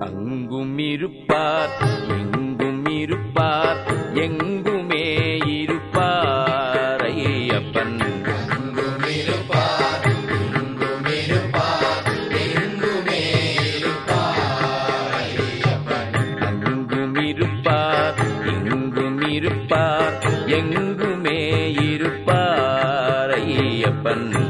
அங்கும் இருப்பார் எங்கும் இருப்பார் எங்குமே இருப்பார் ஐயப்பன். இருப்பார் எங்குமே இருப்பார் ஐயப்பன்.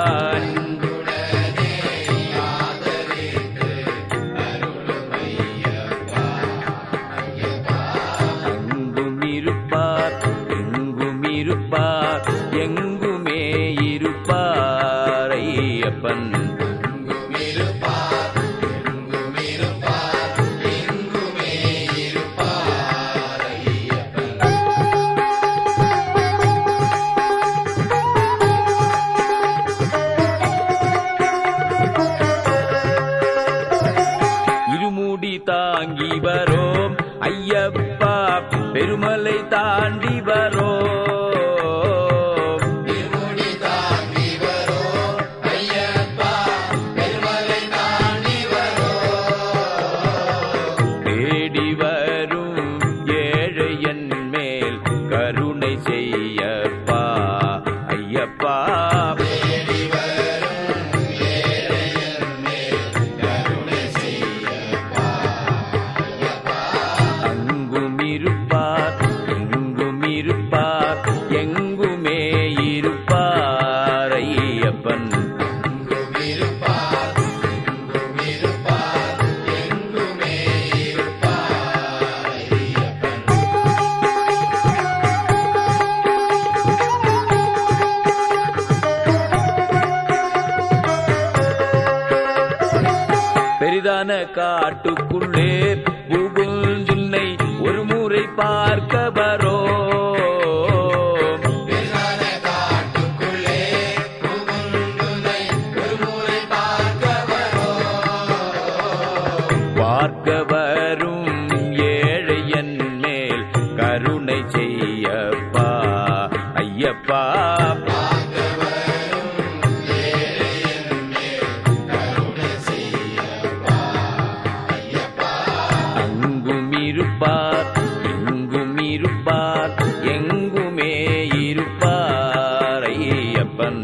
ஐயப்பன் இருமுடி தாங்கி வரோம். ஐயப்பா பெருமலை தாண்டி வரோம். ஐயப்ப காட்டுக்குள்ளே இருப்பார் எங்குமே இருப்பார் ஐயப்பன்.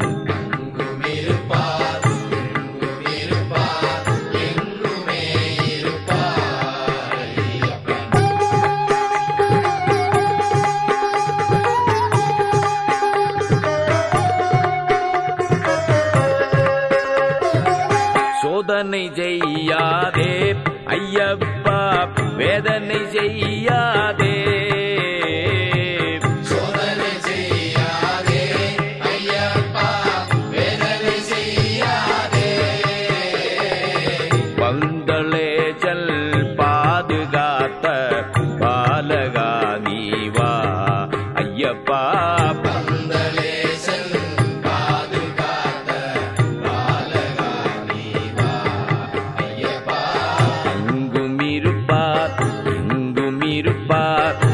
சோதனை செய்யாதே ஐயப்பா வேதனை செய்யாதே. pato, um domiro.